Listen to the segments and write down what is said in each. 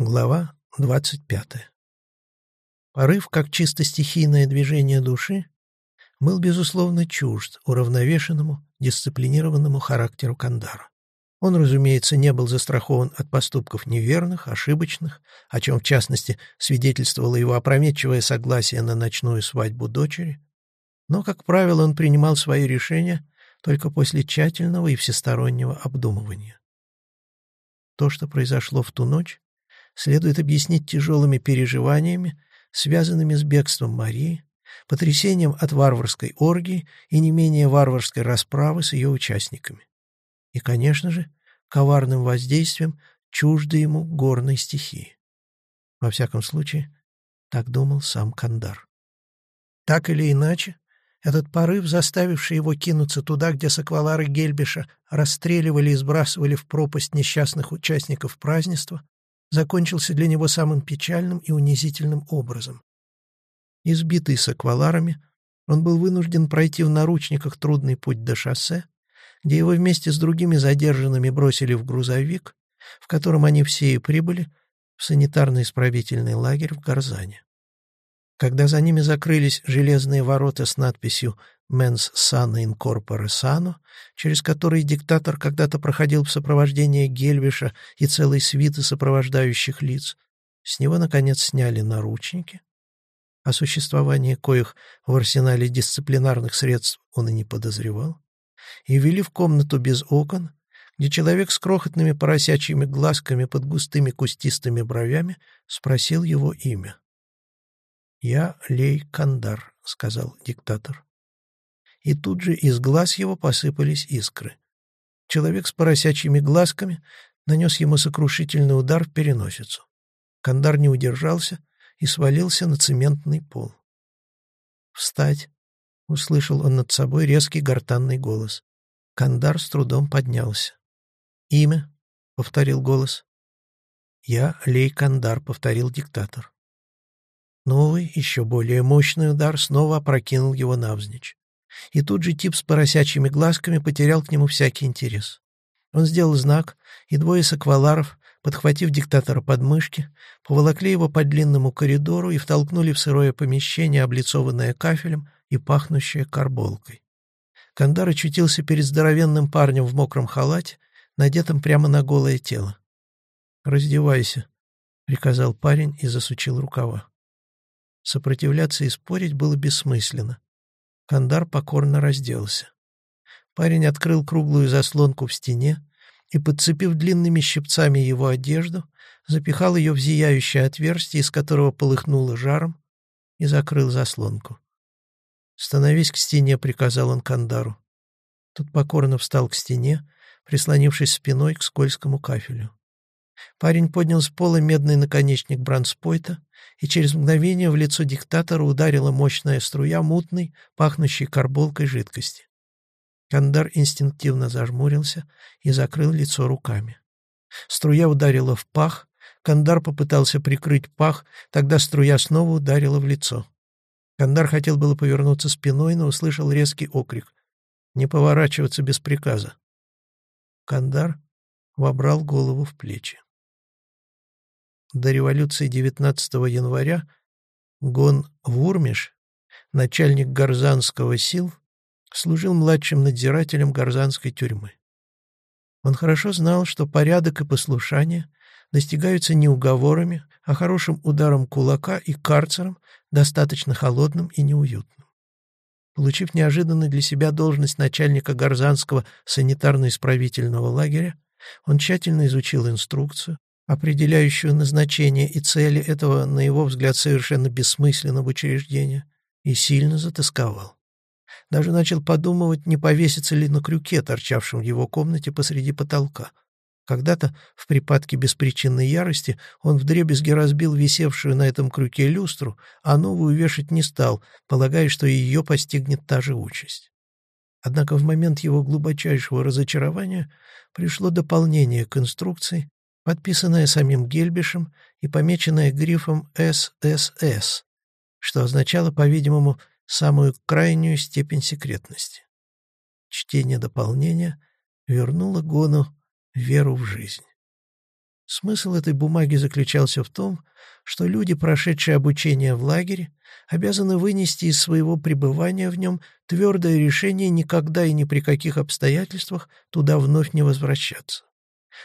Глава 25. Порыв, как чисто стихийное движение души, был, безусловно, чужд уравновешенному, дисциплинированному характеру Кандара. Он, разумеется, не был застрахован от поступков неверных, ошибочных, о чем, в частности, свидетельствовало его опрометчивое согласие на ночную свадьбу дочери, но, как правило, он принимал свои решения только после тщательного и всестороннего обдумывания. То, что произошло в ту ночь, следует объяснить тяжелыми переживаниями, связанными с бегством Марии, потрясением от варварской оргии и не менее варварской расправы с ее участниками. И, конечно же, коварным воздействием чуждой ему горной стихии. Во всяком случае, так думал сам Кандар. Так или иначе, этот порыв, заставивший его кинуться туда, где саквалары Гельбиша расстреливали и сбрасывали в пропасть несчастных участников празднества, закончился для него самым печальным и унизительным образом. Избитый с акваларами, он был вынужден пройти в наручниках трудный путь до шоссе, где его вместе с другими задержанными бросили в грузовик, в котором они все и прибыли, в санитарно-исправительный лагерь в Гарзане. Когда за ними закрылись железные ворота с надписью «Mens sana in corpore sano», через которые диктатор когда-то проходил в сопровождении Гельвиша и целой свиты сопровождающих лиц, с него, наконец, сняли наручники, о существовании коих в арсенале дисциплинарных средств он и не подозревал, и ввели в комнату без окон, где человек с крохотными поросячьими глазками под густыми кустистыми бровями спросил его имя. «Я Лей Кандар», — сказал диктатор и тут же из глаз его посыпались искры. Человек с поросячьими глазками нанес ему сокрушительный удар в переносицу. Кандар не удержался и свалился на цементный пол. «Встать!» — услышал он над собой резкий гортанный голос. Кандар с трудом поднялся. «Имя?» — повторил голос. «Я Лей Кандар», — повторил диктатор. Новый, еще более мощный удар снова опрокинул его навзничь. И тут же тип с поросячьими глазками потерял к нему всякий интерес. Он сделал знак, и двое сакваларов, подхватив диктатора под мышки, поволокли его по длинному коридору и втолкнули в сырое помещение, облицованное кафелем и пахнущее карболкой. Кандар очутился перед здоровенным парнем в мокром халате, надетом прямо на голое тело. «Раздевайся», — приказал парень и засучил рукава. Сопротивляться и спорить было бессмысленно. Кандар покорно разделся. Парень открыл круглую заслонку в стене и, подцепив длинными щипцами его одежду, запихал ее в зияющее отверстие, из которого полыхнуло жаром, и закрыл заслонку. «Становись к стене», — приказал он Кандару. Тот покорно встал к стене, прислонившись спиной к скользкому кафелю. Парень поднял с пола медный наконечник бранспойта, и через мгновение в лицо диктатора ударила мощная струя мутной, пахнущей карболкой жидкости. Кандар инстинктивно зажмурился и закрыл лицо руками. Струя ударила в пах, Кандар попытался прикрыть пах, тогда струя снова ударила в лицо. Кандар хотел было повернуться спиной, но услышал резкий окрик. «Не поворачиваться без приказа». Кандар вобрал голову в плечи. До революции 19 января Гон Вурмиш, начальник Гарзанского сил, служил младшим надзирателем Гарзанской тюрьмы. Он хорошо знал, что порядок и послушание достигаются не уговорами, а хорошим ударом кулака и карцером, достаточно холодным и неуютным. Получив неожиданно для себя должность начальника Гарзанского санитарно-исправительного лагеря, он тщательно изучил инструкцию, определяющую назначение и цели этого, на его взгляд, совершенно бессмысленного учреждения, и сильно затасковал. Даже начал подумывать, не повеситься ли на крюке, торчавшем в его комнате посреди потолка. Когда-то, в припадке беспричинной ярости, он вдребезги разбил висевшую на этом крюке люстру, а новую вешать не стал, полагая, что ее постигнет та же участь. Однако в момент его глубочайшего разочарования пришло дополнение к инструкции, подписанная самим Гельбишем и помеченная грифом «ССС», что означало, по-видимому, самую крайнюю степень секретности. Чтение дополнения вернуло Гону веру в жизнь. Смысл этой бумаги заключался в том, что люди, прошедшие обучение в лагере, обязаны вынести из своего пребывания в нем твердое решение никогда и ни при каких обстоятельствах туда вновь не возвращаться.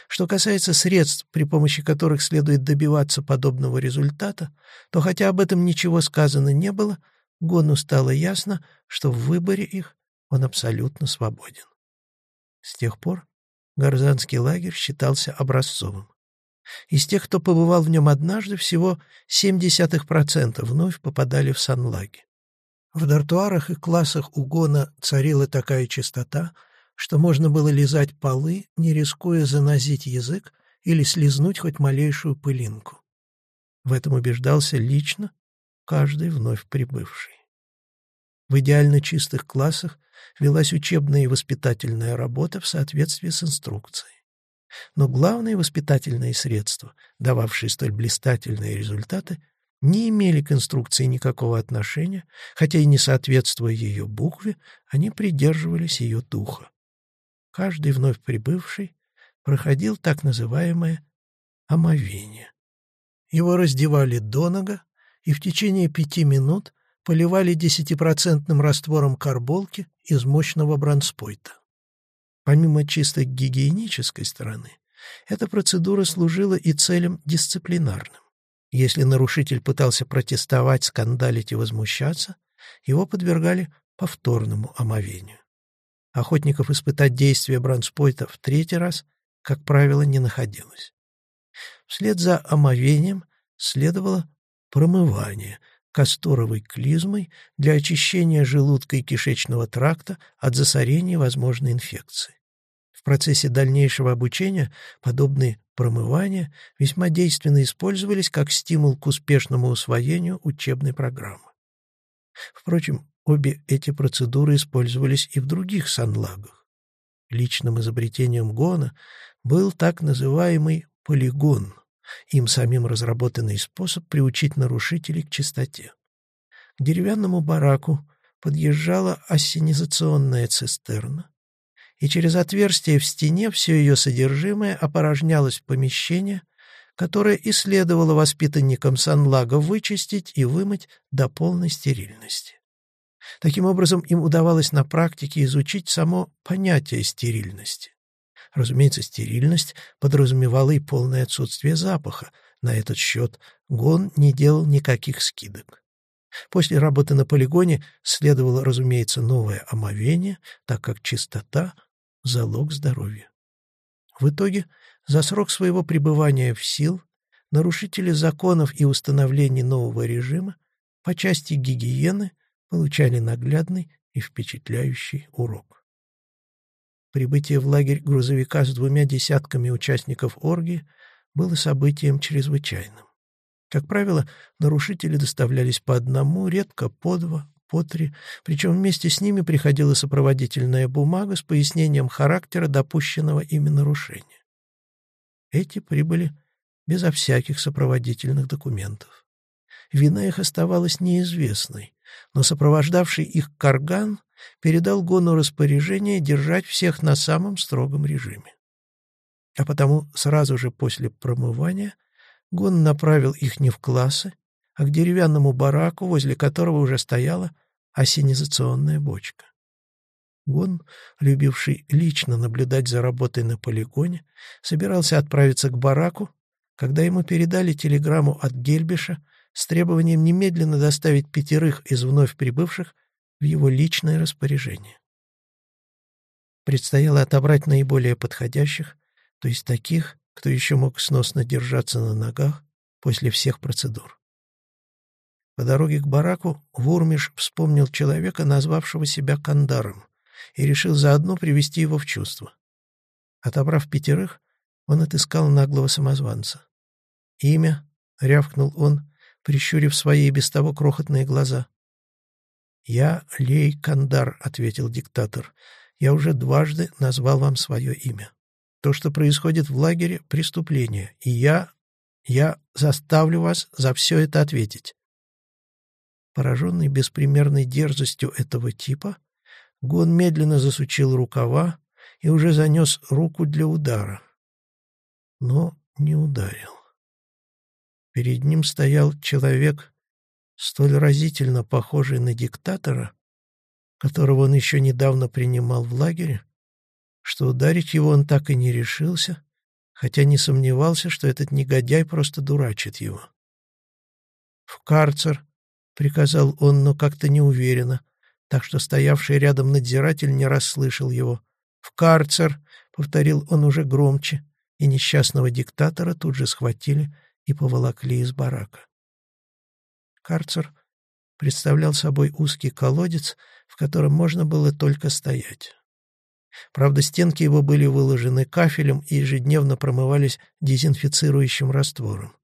Что касается средств, при помощи которых следует добиваться подобного результата, то хотя об этом ничего сказано не было, Гону стало ясно, что в выборе их он абсолютно свободен. С тех пор Гарзанский лагерь считался образцовым. Из тех, кто побывал в нем однажды, всего 0,7% вновь попадали в санлаги. В дартуарах и классах угона царила такая чистота, что можно было лизать полы, не рискуя занозить язык или слезнуть хоть малейшую пылинку. В этом убеждался лично каждый вновь прибывший. В идеально чистых классах велась учебная и воспитательная работа в соответствии с инструкцией. Но главные воспитательные средства, дававшие столь блистательные результаты, не имели к инструкции никакого отношения, хотя и не соответствуя ее букве, они придерживались ее духа. Каждый вновь прибывший проходил так называемое омовение. Его раздевали до нога и в течение пяти минут поливали десятипроцентным раствором карболки из мощного бронспойта. Помимо чисто гигиенической стороны, эта процедура служила и целям дисциплинарным. Если нарушитель пытался протестовать, скандалить и возмущаться, его подвергали повторному омовению. Охотников испытать действие бронспойта в третий раз, как правило, не находилось. Вслед за омовением следовало промывание касторовой клизмой для очищения желудка и кишечного тракта от засорения возможной инфекции. В процессе дальнейшего обучения подобные промывания весьма действенно использовались как стимул к успешному усвоению учебной программы. Впрочем, обе эти процедуры использовались и в других санлагах. Личным изобретением Гона был так называемый полигон, им самим разработанный способ приучить нарушителей к чистоте. К деревянному бараку подъезжала ассенизационная цистерна, и через отверстие в стене все ее содержимое опорожнялось в помещение, которое и следовало воспитанникам Санлага вычистить и вымыть до полной стерильности. Таким образом, им удавалось на практике изучить само понятие стерильности. Разумеется, стерильность подразумевала и полное отсутствие запаха. На этот счет Гон не делал никаких скидок. После работы на полигоне следовало, разумеется, новое омовение, так как чистота — залог здоровья. В итоге, за срок своего пребывания в сил, нарушители законов и установлений нового режима по части гигиены получали наглядный и впечатляющий урок. Прибытие в лагерь грузовика с двумя десятками участников оргии было событием чрезвычайным. Как правило, нарушители доставлялись по одному, редко по два, по три, причем вместе с ними приходила сопроводительная бумага с пояснением характера допущенного ими нарушения. Эти прибыли безо всяких сопроводительных документов. Вина их оставалась неизвестной, но сопровождавший их карган передал Гону распоряжение держать всех на самом строгом режиме. А потому сразу же после промывания Гон направил их не в классы, а к деревянному бараку, возле которого уже стояла осенизационная бочка. Гон, любивший лично наблюдать за работой на полигоне, собирался отправиться к бараку, когда ему передали телеграмму от Гельбиша с требованием немедленно доставить пятерых из вновь прибывших в его личное распоряжение. Предстояло отобрать наиболее подходящих, то есть таких, кто еще мог сносно держаться на ногах после всех процедур. По дороге к бараку Вурмиш вспомнил человека, назвавшего себя Кандаром, и решил заодно привести его в чувство. Отобрав пятерых, он отыскал наглого самозванца. «Имя?» — рявкнул он, прищурив свои без того крохотные глаза. «Я Лей Кандар», — ответил диктатор. «Я уже дважды назвал вам свое имя. То, что происходит в лагере — преступление, и я... я заставлю вас за все это ответить». Пораженный беспримерной дерзостью этого типа, Гон медленно засучил рукава и уже занес руку для удара. Но не ударил. Перед ним стоял человек, столь разительно похожий на диктатора, которого он еще недавно принимал в лагере, что ударить его он так и не решился, хотя не сомневался, что этот негодяй просто дурачит его. «В карцер», — приказал он, но как-то неуверенно, так что стоявший рядом надзиратель не расслышал его. «В карцер», — повторил он уже громче, и несчастного диктатора тут же схватили и поволокли из барака. Карцер представлял собой узкий колодец, в котором можно было только стоять. Правда, стенки его были выложены кафелем и ежедневно промывались дезинфицирующим раствором.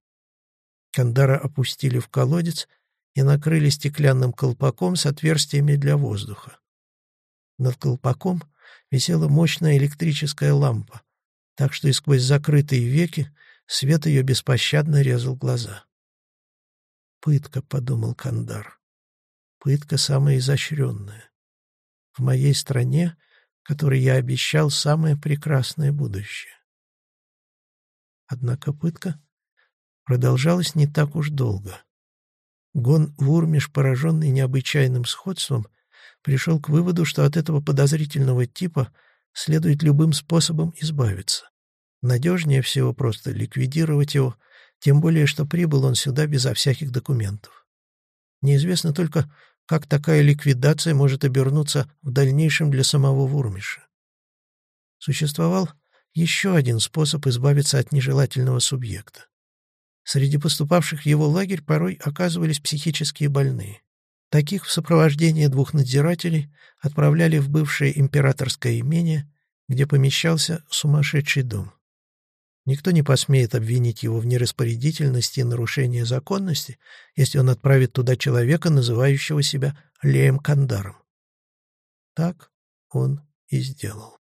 Кандара опустили в колодец и накрыли стеклянным колпаком с отверстиями для воздуха. Над колпаком висела мощная электрическая лампа, так что и сквозь закрытые веки Свет ее беспощадно резал глаза. «Пытка», — подумал Кандар. «Пытка самая изощренная. В моей стране, которой я обещал самое прекрасное будущее». Однако пытка продолжалась не так уж долго. Гон Вурмиш, пораженный необычайным сходством, пришел к выводу, что от этого подозрительного типа следует любым способом избавиться. Надежнее всего просто ликвидировать его, тем более, что прибыл он сюда безо всяких документов. Неизвестно только, как такая ликвидация может обернуться в дальнейшем для самого Вурмиша. Существовал еще один способ избавиться от нежелательного субъекта. Среди поступавших в его лагерь порой оказывались психические больные. Таких в сопровождении двух надзирателей отправляли в бывшее императорское имение, где помещался сумасшедший дом. Никто не посмеет обвинить его в нераспорядительности и нарушении законности, если он отправит туда человека, называющего себя Леем Кандаром. Так он и сделал.